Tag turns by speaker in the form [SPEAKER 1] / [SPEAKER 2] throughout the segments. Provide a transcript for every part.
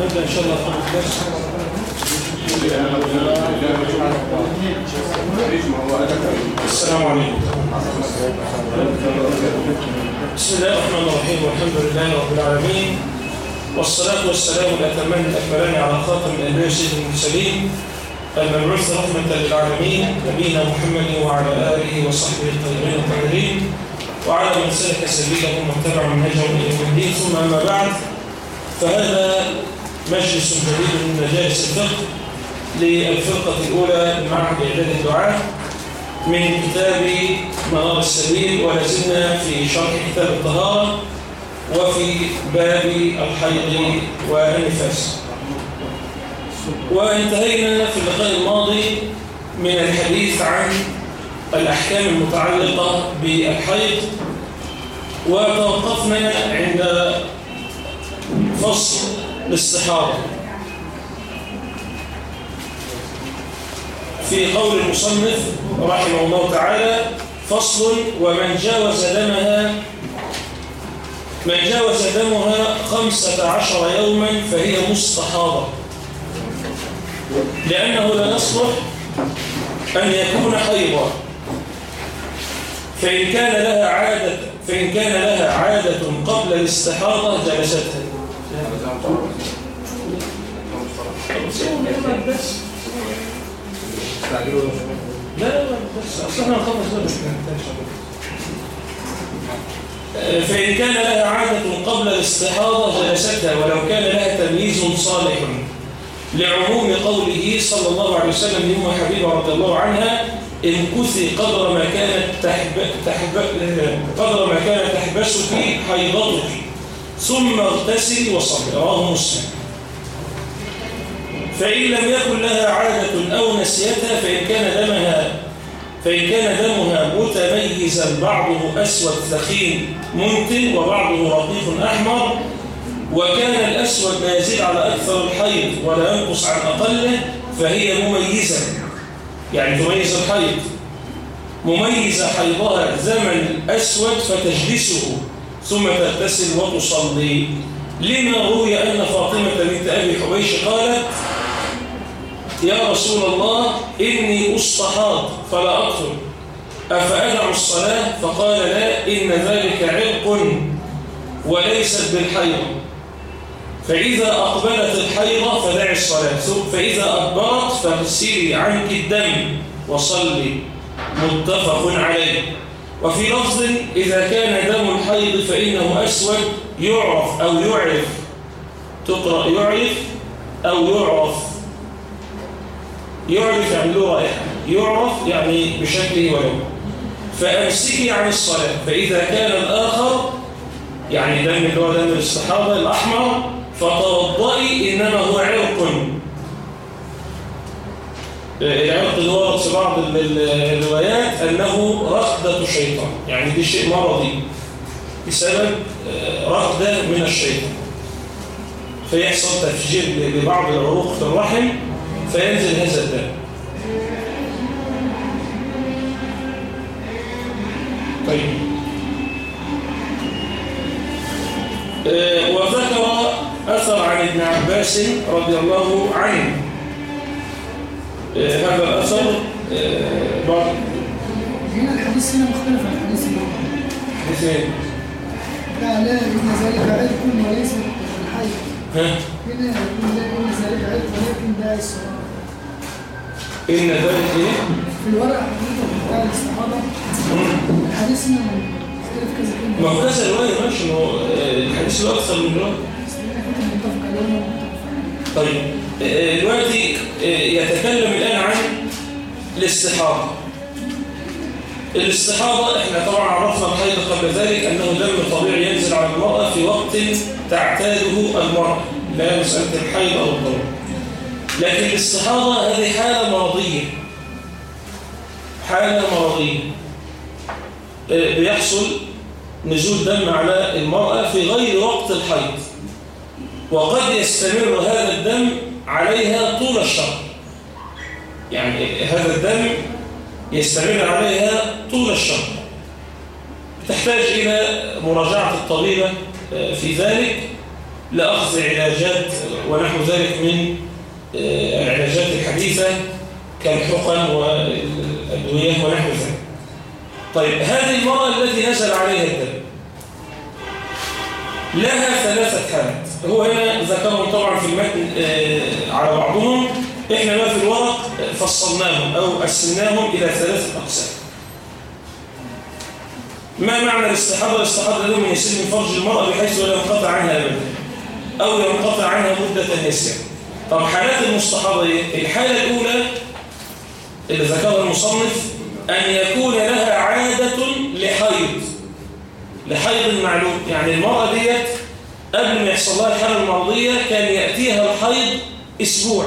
[SPEAKER 1] نبدأ إن شاء الله خمس درس السلام عليكم. بسم الله الرحمن الرحيم والحمد لله رب العالمين. والصلاة والسلام الأتمان الأكملان على خاتم الأنبياء سيد المرسلين المبعوث رحمة للعالمين نبينا محمد وعلى آله وصحبه الطيبين الطاهرين وعلى من سلك سبيلهم واتبع منهجهم إلى يوم الدين. ثم أما بعد فهذا مجلس جديد من مجالس الفقه للفرقة الأولى معهد إعداد الدعاء من كتاب منار السبيل ولا زلنا في شرح كتاب الطهارة. وفي باب الحيض والنفاس. وانتهينا في اللقاء الماضي من الحديث عن الأحكام المتعلقة بالحيض وتوقفنا عند فصل الاستحاضة في قول المصنف رحمه الله تعالى فصل ومن جاوز دمها من جاوز دمها خمسة عشر يوما فهي مستحاضة. لأنه لا يصلح أن يكون حيضا. فإن كان لها عادة فإن كان لها عادة قبل الاستحاضة جلستها. لا لا بس أصلا نخلص فإن كان لها عادة قبل الاستحاضة جلستها ولو كان لها تمييز صالح لعموم قوله صلى الله عليه وسلم لأم حبيبة رضي الله عنها امكثي قدر ما كانت تحب تحب قدر ما كانت تحبسك حيضتك ثم اغتسلي وصلي رواه مسلم. فإن لم يكن لها عادة أو نسيتها فإن كان دمها فإن كان دمها متميزا بعضه أسود ثخين منتن وبعضه رقيق أحمر. وكان الأسود لا يزيد على أكثر الحيض ولا ينقص عن أقله فهي مميزة. يعني تميز الحيض. مميزة حيضها زمن أسود فتجلسه ثم تغتسل وتصلي. لما روي أن فاطمة بنت أبي حبيش قالت يا رسول الله إني أستحاض فلا أطهر أفأدع الصلاة؟ فقال لا إن ذلك عرق وليست بالحيض. فإذا أقبلت الحيضة فدع الصلاة فإذا أدبرت فاغسلي عنك الدم وصلي. متفق عليه. وفي لفظ إذا كان دم الحيض فإنه أسود يعرف أو يعرف. تقرأ يعرف أو يعرف. يعرف يعني له رائحة يعرف يعني بشكله ولونه فأمسكي عن الصلاة. فإذا كان الآخر يعني دم اللي هو دم الاستحاضة الأحمر فتوضئي إنما هو عرق. العرق اللي ورد في بعض الروايات أنه رقدة شيطان يعني دي شيء مرضي. بسبب رقدة من الشيطان. فيحصل تفجير لبعض العروق في الرحم. فينزل هذا الدم طيب. وذكر أثر عن ابن عباس رضي الله عنه. هذا الأثر بعض
[SPEAKER 2] هنا الحديث هنا مختلف عن الحديث الأول.
[SPEAKER 1] حديثين
[SPEAKER 2] لا لا إن ذلك عرق وليس الحي
[SPEAKER 1] ها؟
[SPEAKER 2] هنا إن ذلك عرق ولكن ده الصلاة
[SPEAKER 1] إن ذلك إيه؟
[SPEAKER 2] في الورقة بتاع الاستحاضة الحديث مختلف كذا
[SPEAKER 1] ما
[SPEAKER 2] كلمة
[SPEAKER 1] هو كذا رواية ماشي ما هو الحديث له أكثر من رواية. طيب آه، دلوقتي آه، يتكلم الآن عن الاستحاضة الاستحاضة إحنا طبعا عرفنا الحيض قبل ذلك أنه دم طبيعي ينزل على المرأة في وقت تعتاده المرأة لا مسألة الحيض أو الضوء لكن الاستحاضة هذه حالة مرضية. حالة مرضية. بيحصل نزول دم على المرأة في غير وقت الحيض. وقد يستمر هذا الدم عليها طول الشهر. يعني هذا الدم يستمر عليها طول الشهر. تحتاج إلى مراجعة الطبيبة آه، في ذلك لأخذ علاجات ونحو ذلك من العلاجات الحديثة كالحقن والأدوية ونحو ذلك طيب هذه المرأة التي نزل عليها الدم لها ثلاثة حالات هو هنا ذكرهم طبعا في المتن آه، على بعضهم إحنا بقى في الورق فصلناهم أو قسمناهم إلى ثلاثة أقسام. ما معنى الاستحاضة؟ الاستحاضة يسير من فرج المرأة بحيث لا ينقطع عنها ابدا أو ينقطع عنها مدة يسيرة طب حالات المستحاضة إيه؟ الحالة الأولى اللي ذكرها المصنف أن يكون لها عادة لحيض لحيض معلوم يعني المرأة ديت قبل ما يحصل لها الحالة المرضية كان يأتيها الحيض أسبوع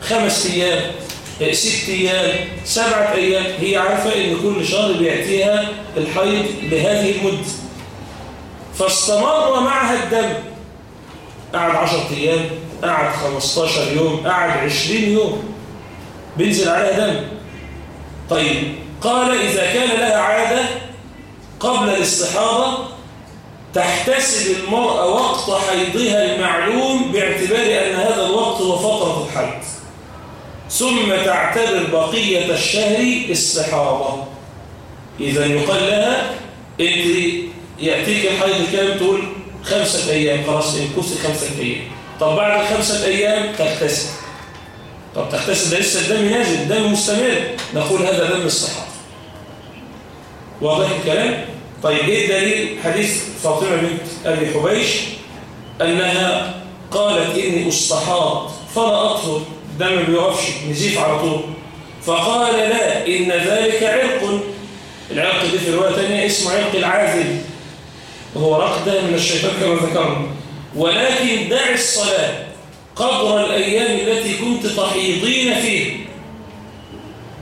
[SPEAKER 1] خمس أيام ست أيام سبعة أيام. هي عارفة إن كل شهر بيأتيها الحيض لهذه المدة. فاستمر معها الدم. قعد عشرة أيام قعد 15 يوم قعد 20 يوم. بينزل عليها دم. طيب قال إذا كان لها عادة قبل الاستحاضة تحتسب المرأة وقت حيضها المعلوم باعتبار أن هذا الوقت هو فترة الحيض. ثم تعتبر بقية الشهر استحاضة. إذا يقال لها أنت يأتيك الحيض كام؟ تقول خمسة أيام خلاص انكسي خمسة أيام. طب بعد الخمسة أيام تغتسل. طب تغتسل ده لسه الدم نازل الدم مستمر. نقول هذا دم استحاضة واضح الكلام؟ طيب إيه الدليل؟ حديث فاطمة بنت أبي حبيش أنها قالت إني أستحاض فلا اطهر دم ما بيوقفش نزيف على طول. فقال لا إن ذلك عرق. العرق دي في رواية ثانية اسمه عرق العازل. وهو رقده من الشيطان كما ذكرنا. ولكن دع الصلاة قدر الأيام التي كنت تحيضين فيها.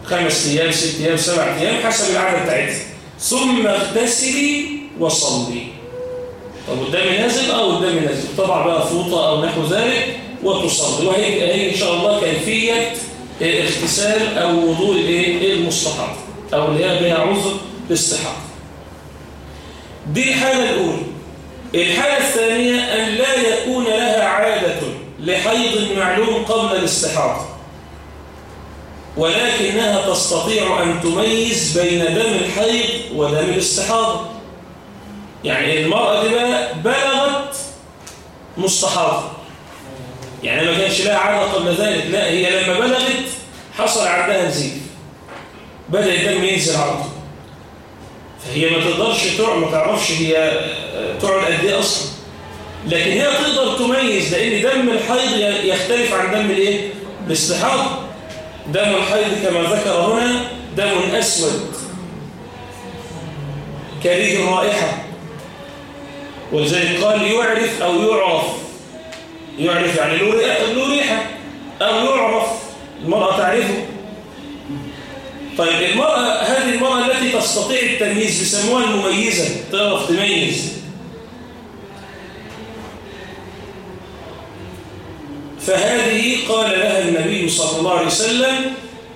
[SPEAKER 1] خمس أيام ست أيام سبع أيام حسب العاده بتاعتها. ثم اغتسلي وصلي. طب قدامي نازل؟ آه قدامي نازل. طبعا بقى فوطة أو نحو ذلك وتصلي. وهي هي إن شاء الله كيفية اغتسال أو وضوء المستحاض أو اللي هي بها عذر الاستحاضه دي الحالة الأولى. الحالة الثانية أن لا يكون لها عادة لحيض معلوم قبل الاستحاضة ولكنها تستطيع أن تميز بين دم الحيض ودم الاستحاضة. يعني المرأة دي بقى بلغت مستحاضة. يعني ما كانش لها عادة قبل ذلك لا هي لما بلغت حصل عندها نزيف. بدأ الدم ينزل على طول. فهي ما تقدرش تقعد ما تعرفش هي تقعد قد إيه أصلا. لكن هي تقدر تميز لأن دم الحيض يختلف عن دم الإيه؟ الاستحاضة. دم الحيض كما ذكر هنا دم أسود. كريه الرائحة ولذلك قال يعرف أو يعرف. يعرف يعني له ريحة. أو يعرف. المرأة تعرفه. طيب المرأة هذه المرأة التي تستطيع التمييز بيسموها المميزة تعرف تميز فهذه قال لها النبي صلى الله عليه وسلم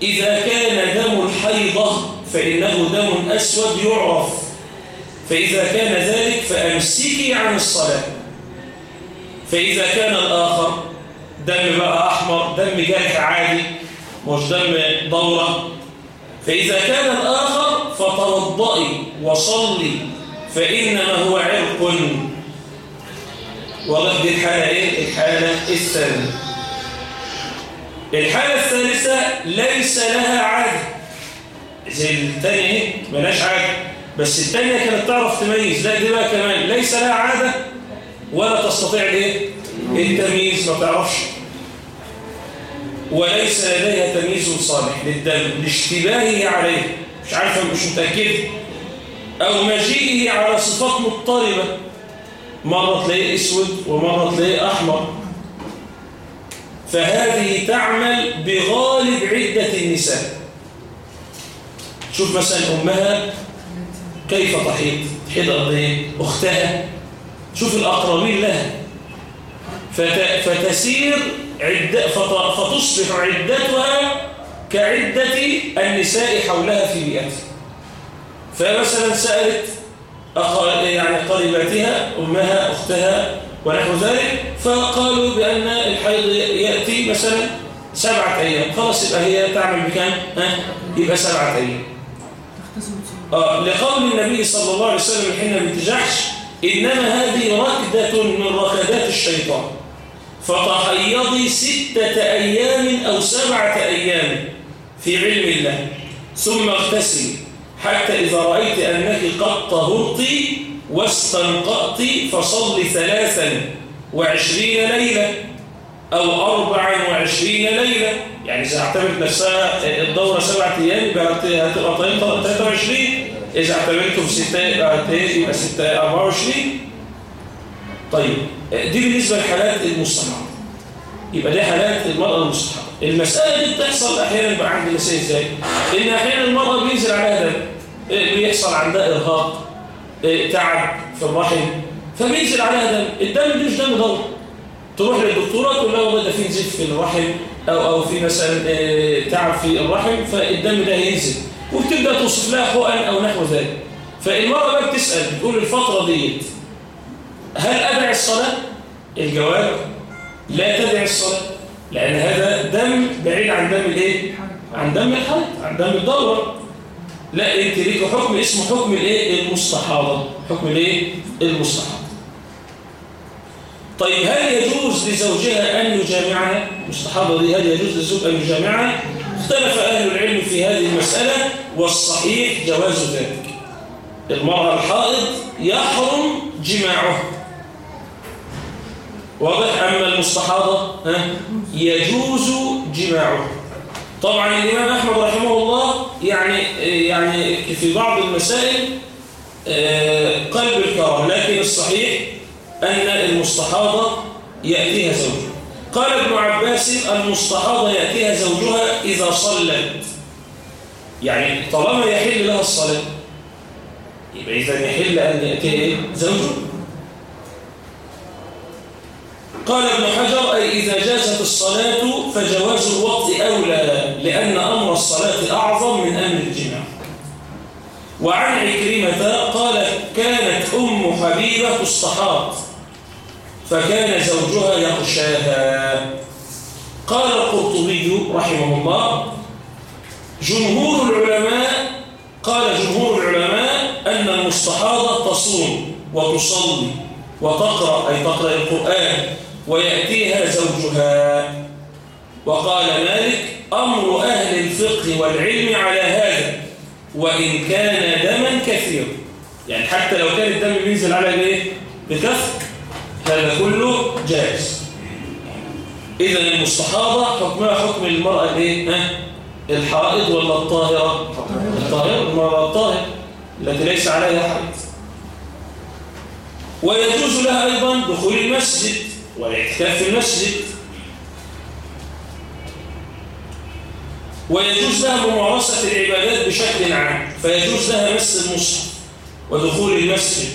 [SPEAKER 1] إذا كان دم الحيضة فإنه دم أسود يعرف. فإذا كان ذلك فأمسكي عن الصلاة. فإذا كان الآخر دم بقى أحمر دم جرح عادي مش دم دورة فإذا كان الآخر فتوضئي وصلي فإنما هو عرق واضح دي الحالة إيه؟ الحالة الثانية الحالة الثالثة ليس لها عادة زي الثانية إيه؟ ملاش عادة بس الثانية كانت تعرف تميز لا دي بقى كمان ليس لها عادة ولا تستطيع الايه؟ التمييز ما تعرفش وليس لديها تمييز صالح للدم لاشتباهه عليه. مش عارفة مش متأكدة. أو مجيئه على صفات مضطربة. مرة تلاقيه أسود ومرة تلاقيه أحمر. فهذه تعمل بغالب عدة النساء. شوف مثلا أمها كيف تحيط. تحيط إيه؟ أختها. شوف الأقربين لها. فت... فتسير عدة فت... فتصبح عدتها كعدة النساء حولها في بيئتها فمثلا سألت. يعني قريباتها أمها أختها ونحو ذلك فقالوا بأن الحيض يأتي مثلا سبعة أيام خلاص يبقى هي تعمل بكام؟ ها؟ يبقى سبعة أيام آه لقول النبي صلى الله عليه وسلم حين بنت جحش إنما هذه ركدة من ركدات الشيطان فتحيضي ستة أيام أو سبعة أيام في علم الله ثم اغتسلي حتى إذا رأيت أنك قد طهرت واستنقأت فصل ثلاثا وعشرين ليلة أو أربعا وعشرين ليلة يعني إذا اعتبرت نفسها الدورة سبعة أيام هتبقى طريقة 23 إذا اعتبرته في ستة يبقى ستة 24 طيب. دي بالنسبة لحالات المستحاضة يبقى دي حالات المرأة المستحاضة المسألة دي بتحصل أحيانا بقى عند النساء إزاي؟ إن أحيانا المرأة بينزل عليها دم. إيه، بيحصل عندها إرهاق إيه، تعب في الرحم فبينزل عليها دم. الدم مش دم دورة تروح للدكتورة تقول لها والله ده في نزيف في الرحم أو أو في مثلا إيه، تعب في الرحم فالدم ده هينزل. وبتبدأ توصف لها حقن أو نحو ذلك. فالمرأة بقى بتسأل بتقول الفترة ديت هل أدعي الصلاة؟ الجواب لا تدعي الصلاة لأن هذا دم بعيد عن دم الإيه؟ عن دم الحيض عن دم الدورة لا أنت ليك حكم اسمه حكم الإيه؟ المستحاضة حكم الإيه؟ المستحاضة. طيب هل يجوز لزوجها أن يجامعها؟ المستحاضة دي هل يجوز للزوج أن يجامعها؟ اختلف أهل العلم في هذه المسألة والصحيح جواز ذلك. المرأة الحائض يحرم جماعها. واضح أما المستحاضة؟ يجوز جماعها طبعا الإمام أحمد رحمه الله يعني يعني في بعض المسائل آه، قلب الكرام لكن الصحيح أن المستحاضة يأتيها زوجها قال ابن عباس المستحاضة يأتيها زوجها إذا صلت يعني طالما يحل لها الصلاة يبقى إذا يحل أن يأتيها إيه؟ زوجها قال ابن حجر أي إذا جازت الصلاة فجواز الوقت أولى لأن أمر الصلاة أعظم من أمر الجماع. وعن عكرمة قال كانت أم حبيبة تستحاض فكان زوجها يغشاها. قال القرطبي رحمه الله جمهور العلماء قال جمهور العلماء أن المستحاضة تصوم وتصلي وتقرأ أي تقرأ القرآن ويأتيها زوجها. وقال مالك أمر أهل الفقه والعلم على هذا وإن كان دما كثيرا. يعني حتى لو كان الدم بينزل على إيه بكثر هذا كله جائز. إذا المستحاضة حكمها حكم المرأة الإيه؟ ها؟ الحائض ولا الطاهرة؟ الطاهرة المرأة الطاهرة التي ليس عليها حائض. ويجوز لها أيضا دخول المسجد. والاعتكاف في المسجد. ويجوز لها ممارسة العبادات بشكل عام فيجوز لها مس المصحف ودخول المسجد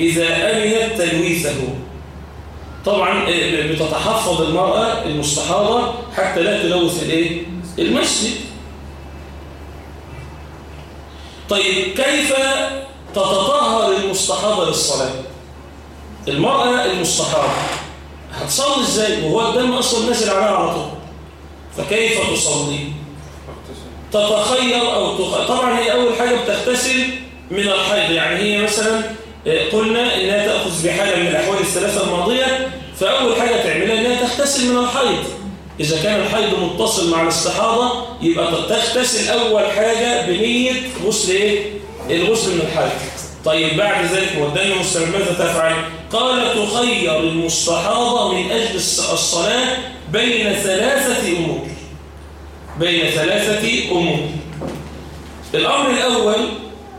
[SPEAKER 1] إذا أمنت تلويثه. طبعا بتتحفظ المرأة المستحاضة حتى لا تلوث الإيه؟ المسجد. طيب كيف تتطهر المستحاضة للصلاة؟ المرأة المستحاضة. هتصلي إزاي؟ وهو الدم أصلا نازل عليها على طول. فكيف تصلي؟ تتخير أو تخ... طبعا هي أول حاجة بتغتسل من الحيض. يعني هي مثلا قلنا إنها تأخذ بحاله من الأحوال الثلاثة الماضية فأول حاجة تعملها إنها تغتسل من الحيض. إذا كان الحيض متصل مع الاستحاضة يبقى تغتسل أول حاجة بنية غسل إيه؟ الغسل من الحيض. طيب بعد ذلك والدم مستمر ماذا تفعل قال تخير المستحاضة من أجل الصلاة بين ثلاثة أمور. بين ثلاثة أمور. الأمر الأول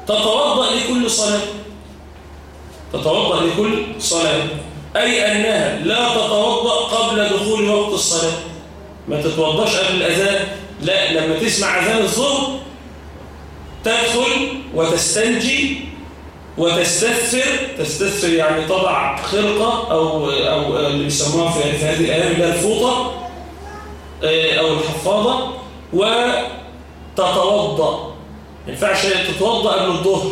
[SPEAKER 1] تتوضأ لكل صلاة. تتوضأ لكل صلاة. أي أنها لا تتوضأ قبل دخول وقت الصلاة. ما تتوضأش قبل الأذان. لا لما تسمع أذان الظهر تدخل وتستنجي وتستثفر تستثفر يعني تضع خرقة أو, أو اللي بيسموها في هذه الأيام اللي الفوطة آه، أو الحفاضة وتتوضأ ما ينفعش تتوضأ قبل الظهر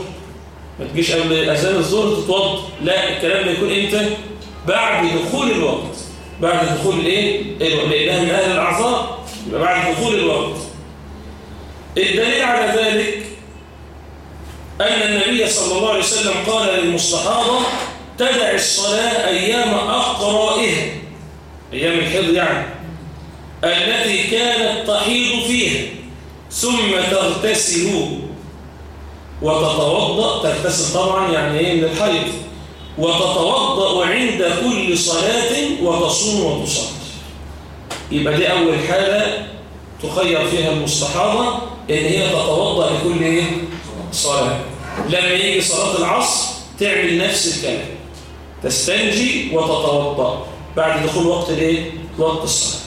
[SPEAKER 1] ما تجيش قبل أذان الظهر تتوضأ لا الكلام ده يكون إمتى؟ بعد دخول الوقت بعد دخول؟ الوقت. لأنها من أهل الأعذار يبقى بعد دخول الوقت الدليل على ذلك أن النبي صلى الله عليه وسلم قال للمستحاضة تدع الصلاة أيام أقرائها. أيام الحيض يعني. التي كانت تحيض فيها ثم تغتسل. وتتوضأ. تغتسل طبعا يعني إيه؟ من الحيض. وتتوضأ عند كل صلاة وتصوم وتصلي. يبقى دي أول حالة تخير فيها المستحاضة إن هي تتوضأ لكل إيه؟ صلاة. لما يجي صلاة العصر تعمل نفس الكلام. تستنجي وتتوضأ. بعد دخول وقت الايه؟ وقت الصلاة.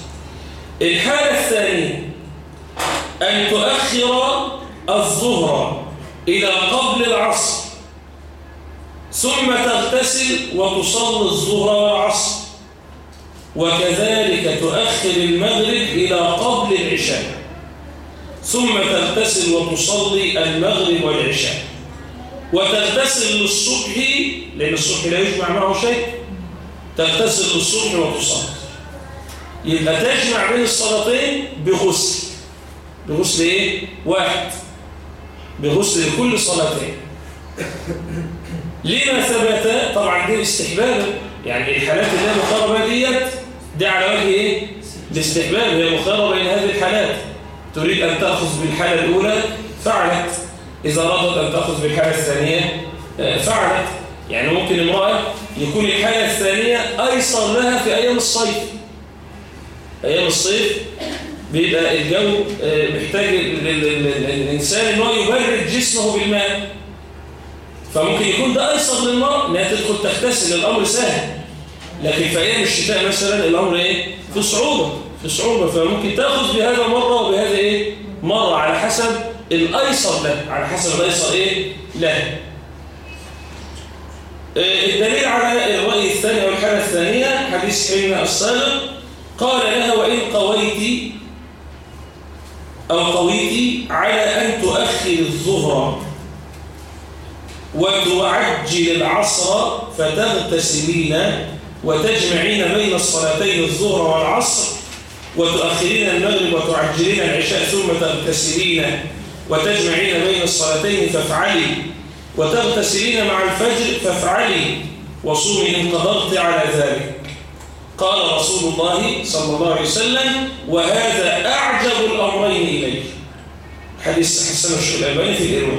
[SPEAKER 1] الحالة الثانية أن تؤخر الظهر إلى قبل العصر ثم تغتسل وتصلي الظهر والعصر. وكذلك تؤخر المغرب إلى قبل العشاء. ثم تغتسل وتصلي المغرب والعشاء. وتغتسل للصبح لأن الصبح لا يجمع معه شيء. تغتسل للصبح وتصلي. يبقى تجمع بين الصلاتين بغسل. بغسل إيه؟ واحد. بغسل لكل صلاتين. لما ثبت طبعا دي استحبابا يعني الحالات اللي هي مقاربه ديت دي على وجه إيه؟ الاستحباب. هي مقاربه بين هذه الحالات. تريد أن تأخذ بالحالة الأولى فعلت. إذا رضت أن تأخذ بالحالة الثانية فعلت. يعني ممكن امرأة يكون الحالة الثانية أيسر لها في أيام الصيف. أيام الصيف بيبقى الجو محتاج الانسان إن هو يبرد جسمه بالماء. فممكن يكون ده أيسر للمرأة إنها تدخل تغتسل الأمر سهل. لكن في أيام الشتاء مثلا الأمر إيه؟ في صعوبة. في صعوبه فممكن تأخذ بهذا مره وبهذا إيه؟ مرة على حسب الأيسر له. على حسب الأيسر إيه؟ له. الدليل على الرأي الثاني أو الحالة الثانية حديث حين السابق قال لها وإن قويت أو قويت على أن تؤخر الظهر وتعجل العصر فتغتسلين وتجمعين بين الصلاتين الظهر والعصر وتؤخرين المغرب وتعجلين العشاء ثم تغتسلين وتجمعين بين الصلاتين فافعلي. وتغتسلين مع الفجر فافعلي وصومي إن قدرت على ذلك. قال رسول الله صلى الله عليه وسلم وهذا أعجب الأمرين إليه حديث حسن الشلاباني في الإروى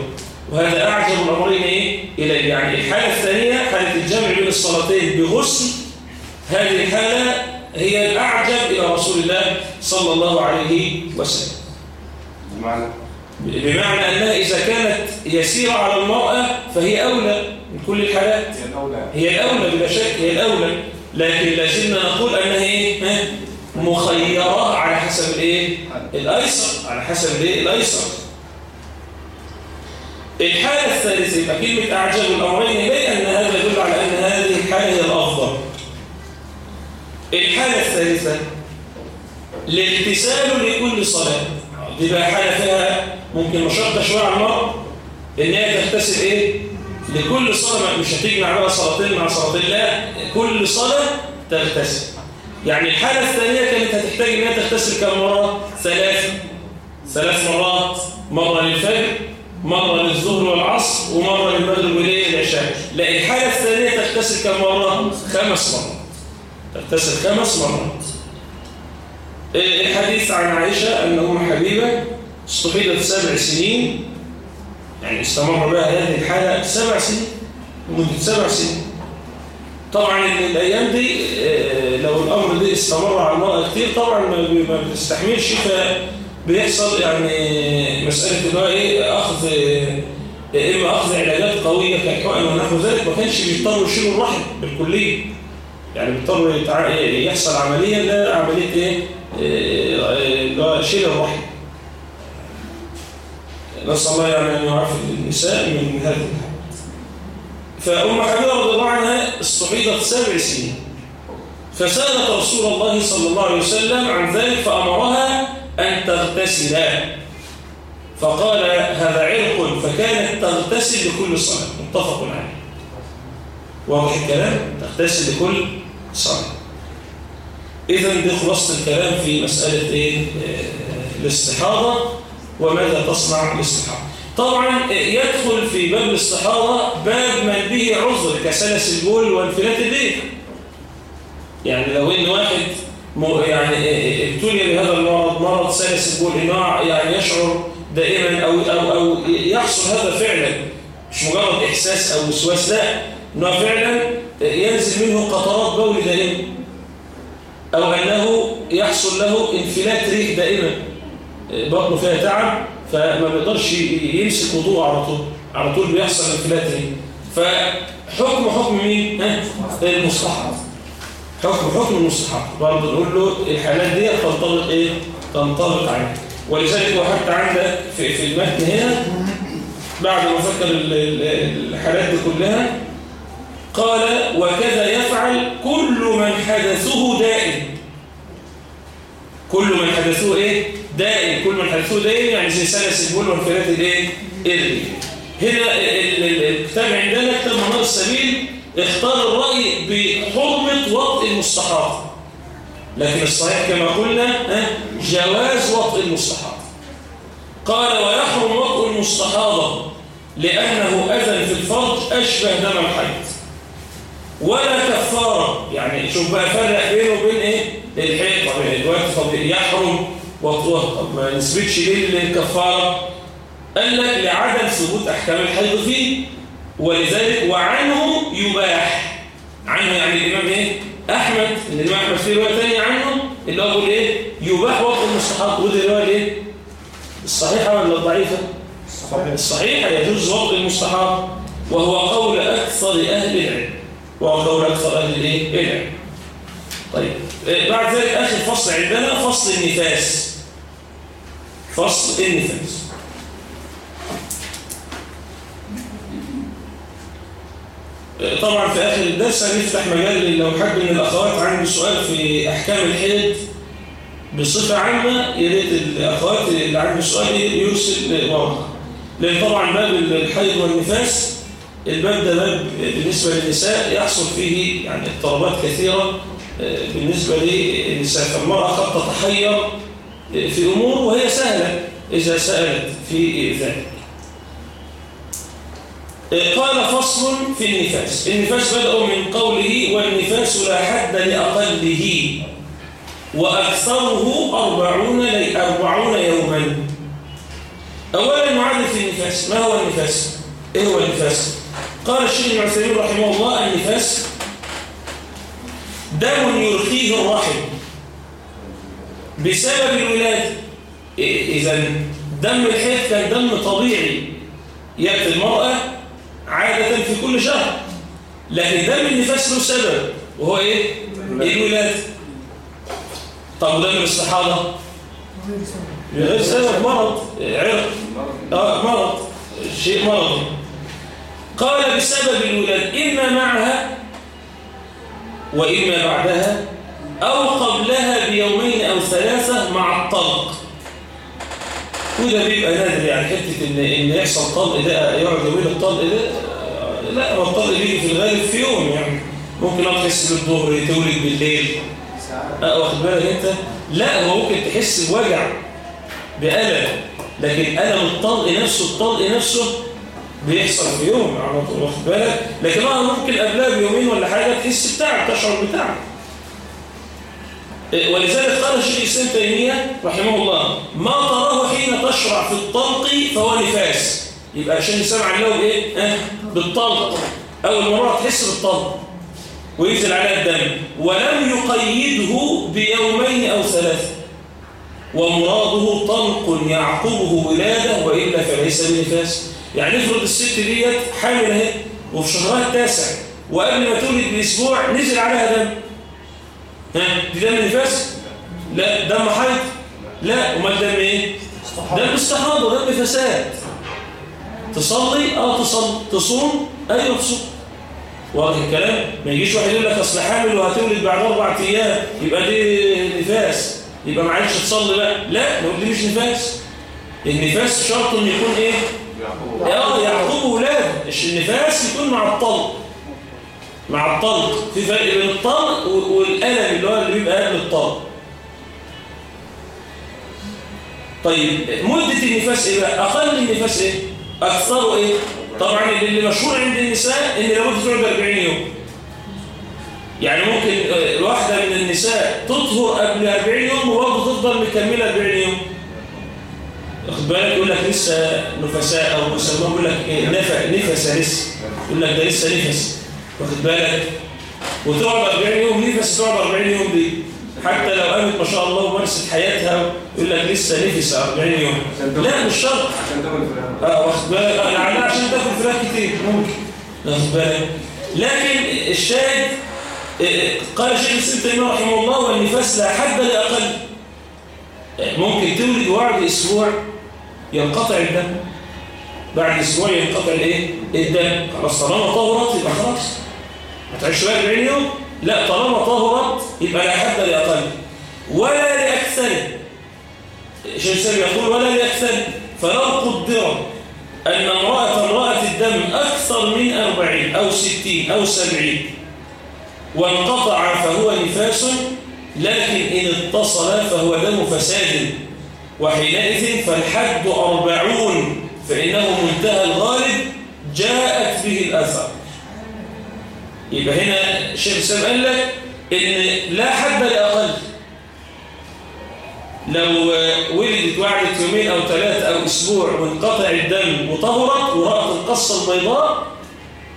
[SPEAKER 1] وهذا أعجب الأمرين إيه؟ إليه يعني الحالة الثانية حالة الجمع بين الصلاتين بغسل هذه الحالة هي الأعجب إلى رسول الله صلى الله عليه وسلم.
[SPEAKER 3] بمعنى؟
[SPEAKER 1] بمعنى أنها إذا كانت يسيرة على المرأة فهي أولى من كل الحالات.
[SPEAKER 3] هي الأولى.
[SPEAKER 1] هي الأولى بلا شك هي الأولى. لكن لازلنا نقول أنها إيه؟ مخيرة على حسب الإيه؟ الأيسر على حسب الإيه؟ الأيسر. الحالة الثالثة يبقى كلمة أعجب الأمرين إليه أن هذا يدل على أن هذه الحالة هي الأفضل. الحالة الثالثة الالتسال لكل صلاة دي بقى حالة فيها ممكن مشقة شوية على المرأة إن هي تغتسل إيه؟ لكل صلاة مش هتجمع بقى صلاتين مع صلاتين لا كل صلاة تغتسل يعني الحالة الثانية كانت هتحتاج إن هي تغتسل كم مرة؟ ثلاث ثلاث مرات مرة للفجر مرة للظهر والعصر ومرة للمغرب وليل العشاء لا الحالة الثانية تغتسل كم مرة؟ خمس مرات تغتسل خمس مرات. الحديث عن عائشة؟ أن أم حبيبة استحيدت سبع سنين. يعني استمر بها هذه الحالة سبع سنين لمدة سبع سنين. طبعا الأيام دي لو الأمر ده استمر على المرأة كتير طبعا ما بتستحملش. فبيحصل يعني مسألة هو إيه أخذ إما أخذ علاجات قوية كالحقن ونحو ذلك ما كانش بيضطروا يشيلوا الرحم بالكلية. يعني بيضطروا يحصل عملية لا عملية إيه؟ اللي هو شيل الرحم نسأل الله يعني أن يعافي النساء من الحالات فأم حبيبة رضي الله عنها استحيضت سبع سنين. فسألت رسول الله صلى الله عليه وسلم عن ذلك فأمرها أن تغتسل. فقال هذا عرق فكانت تغتسل لكل صلاة. متفق عليه. واضح الكلام؟ تغتسل لكل صلاة إذا دي خلاصة الكلام في مسألة إيه؟ آه، الاستحاضة وماذا تصنع الاستحاضة؟ طبعا يدخل في باب الاستحاضة باب من به عذر كسلس البول وانفلات الليل يعني لو إن واحد يعني ابتلي بهذا المرض مرض سلس البول يعني يشعر دائما أو أو أو يحصل هذا فعلا مش مجرد إحساس أو وسواس لا إنه فعلا ينزل منه قطرات بول دائما أو أنه يحصل له انفلات ريح دائما. بطنه فيها تعب فما بيقدرش يمسك وضوء على طول. على طول بيحصل انفلات ريح. فحكم حكم مين؟ ها؟ المستحضر. حكم حكم المستحب برضه نقول له الحالات دي تنطبق إيه؟ تنطبق عليه. ولذلك هو حتى عندك في, في المتن هنا بعد ما ذكر الحالات دي كلها قال وكذا يفعل كل من حدثه دائم. كل من حدثه إيه؟ دائم. كل من حدثه دائم يعني زي سلس البول وانفلات الإيه؟ الري هنا الكتاب عندنا كتاب منار السبيل اختار الرأي بحرمة وطء المستحاض. لكن الصحيح كما قلنا جواز وطء المستحاض. قال ويحرم وطء المستحاضة لأنه أذن في الفرج أشبه دم الحيض. ولا كفارة. يعني شوف بقى فرق بينه وبين إيه؟ الحيض طب الوقت طب يحرم. وطوه طب ما نثبتش ليه للكفارة؟ قال لك لعدم ثبوت أحكام الحيض فيه. ولذلك وعنه يباح. عنه يعني الإمام إيه؟ أحمد. إن الإمام أحمد في رواية ثانية عنه اللي هو بيقول إيه؟ يباح وقت المستحاض ودي رواية إيه؟ الصحيحة ولا الضعيفة؟ الصحيحة الصحيحة يجوز وقت المستحاض وهو قول أكثر أهل العلم. وهو قول أكثر أهل الإيه؟ العلم طيب بعد ذلك آخر فصل عندنا فصل النفاس. فصل النفاس. طبعا في آخر الدرس هنفتح مجال لو حد من الأخوات عنده سؤال في أحكام الحيض بصفة عامة يا ريت الأخوات اللي عنده سؤال يرسل ورقة لأن طبعا باب الحيض والنفاس الباب ده باب بالنسبة للنساء يحصل فيه يعني اضطرابات كثيرة بالنسبة للنساء. فالمرأة قد تتحير في أمور وهي سهلة إذا سألت في ذلك. قال فصل في النفاس. النفاس بدأوا من قوله والنفاس لا حد لأقله وأكثره أربعون, أربعون يوما. أولا نعرف النفاس. ما هو النفاس؟ إيه هو النفاس؟ قال الشيخ العثيمين رحمه الله النفاس دم يرخيه الرحم بسبب الولادة إذا دم الحيض كان دم طبيعي. يأتي المرأة عادة في كل شهر. لكن دم النفاس له سبب وهو إيه؟ الولادة طب ودم الاستحاضة غير سبب. مرض. عرق. آه مرض. شيء مرضي قال بسبب الولادة إما معها وإما بعدها أو قبلها بيومين أو ثلاثة مع الطلق. وده بيبقى نادر يعني حتة إن, إن يحصل طلق ده يقعد يومين الطلق ده لا هو الطلق بيجي في الغالب في يوم يعني. ممكن تحس بالظهر تولد بالليل. أه واخد بالك أنت؟ لا هو ممكن تحس بوجع بألم. لكن ألم الطلق نفسه الطلق نفسه بيحصل في يوم على طول واخد بالك؟ لكن آه ممكن قبلها بيومين ولا حاجة تحس بتعب تشعر بتعب ولذلك قال الشيخ الإسلام تيمية رحمه الله ما تراه حين تشرع في الطلق فهو نفاس. يبقى عشان يسمع له بإيه؟ آه بالطلق. أول مرة تحس بالطلق. وينزل عليها الدم. ولم يقيده بيومين أو ثلاثة ومراده طلق يعقبه ولاده وإلا فليس بنفاس. يعني افرض الست ديت حامل اهي وفي شهرها التاسع وقبل ما تولد باسبوع نزل عليها دم. ها؟ دي دم نفاس؟ لا. دم حيض؟ لا. امال دم إيه؟ دم استحاضة دم فساد. تصلي؟ آه تصلي تصوم؟ أيوه تصوم. واضح الكلام؟ ما يجيش واحد يقول لك اصل حامل وهتولد بعد أربع أيام يبقى دي نفاس. يبقى معلش تصلي بقى. لا نقول دي مش نفاس. النفاس شرط إنه يكون إيه؟ آه يعقوب ولاده النفاس يكون مع الطلق؟ مع الطلق. في فرق بين الطلق والألم اللي هو اللي بيبقى قبل الطلق. طيب مدة النفاس إيه بقى؟ أقل النفاس إيه؟ اكثره إيه طبعا اللي مشهور عند النساء إن لابد تقعد 40 يوم. يعني ممكن واحدة من النساء تطهر قبل 40 يوم وبرضه تفضل مكملة 40 يوم. واخد بالك؟ يقول لك لسه نفساء أو مسمى يقول لك إيه؟ نفس لسه. يقول لك ده لسه نفس. واخد بالك؟ وتقعد 40 يوم نفس تقعد 40 يوم دي. حتى لو قامت ما شاء الله ومارست حياتها يقول لك لسه نفس 40 يوم. لا مش شرط.
[SPEAKER 3] عشان تاكل فراخ.
[SPEAKER 1] آه واخد بالك؟ لعلها عشان تاكل فراخ كتير. ممكن. واخد بالك؟ لكن الشاهد قال الشيخ الاسلام تيمية رحمه الله والنفاس لا حد لاقل ممكن تولد وبعد أسبوع ينقطع الدم. بعد أسبوع ينقطع الإيه؟ الدم. خلاص طالما طهرت يبقى خلاص. ما تعيش بقى 40 يوم. لا طالما طهرت يبقى لا حد لاقل ولا لأكثر. الشيخ الإسلام يقول ولا لأكثر. فلو قدر أن امرأة رات الدم أكثر من 40 أو 60 أو 70 وانقطع فهو نفاس لكن إن اتصل فهو دم فساد. وحينئذ فالحد أربعون فإنه منتهى الغالب جاءت به الأثر. يبقى هنا الشيخ السلام قال لك إن لا حد لأقل. لو ولدت وعدت يومين أو ثلاثة أو أسبوع وانقطع الدم وطهرت ورأت القصة البيضاء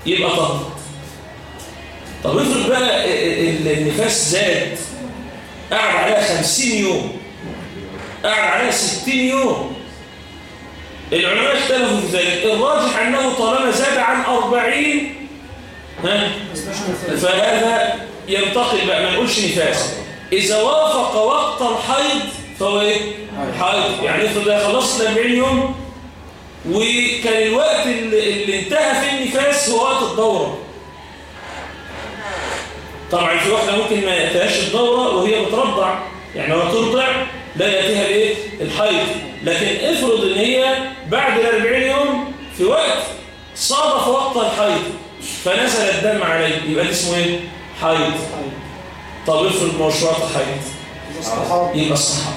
[SPEAKER 1] يبقى طهرت. طب افرض بقى النفاس زاد قعد عليها خمسين يوم قعد عليها ستين يوم. العلماء اختلفوا في ذلك. الراجح أنه طالما زاد عن أربعين ها فهذا ينتقل بقى ما نقولش نفاس. إذا وافق وقت الحيض فهو إيه؟ حيض. يعني افرض خلصت 40 يوم وكان الوقت اللي, اللي انتهى فيه النفاس هو وقت الدورة. طبعا في واحدة ممكن ما يأتيهاش الدورة وهي بترضع. يعني لو ترضع لا يأتيها الايه؟ الحيض. لكن افرض إن هي بعد ال 40 يوم في وقت صادف وقت الحيض فنزل الدم عليه يبقى اسمه إيه؟ حيض. طب افرض ما هوش وقت حيض يبقى الصحابة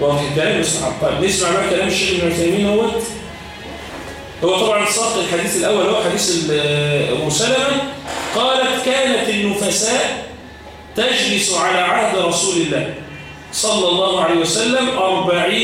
[SPEAKER 1] وقت الكلام؟ الصحابة طيب نسمع بقى كلام الشيخ ابن عثيمين. هوت هو طبعا ساق الحديث الأول هو حديث أم سلمة. قالت كانت النفساء تجلس على عهد رسول الله. صلى الله عليه وسلم أربعين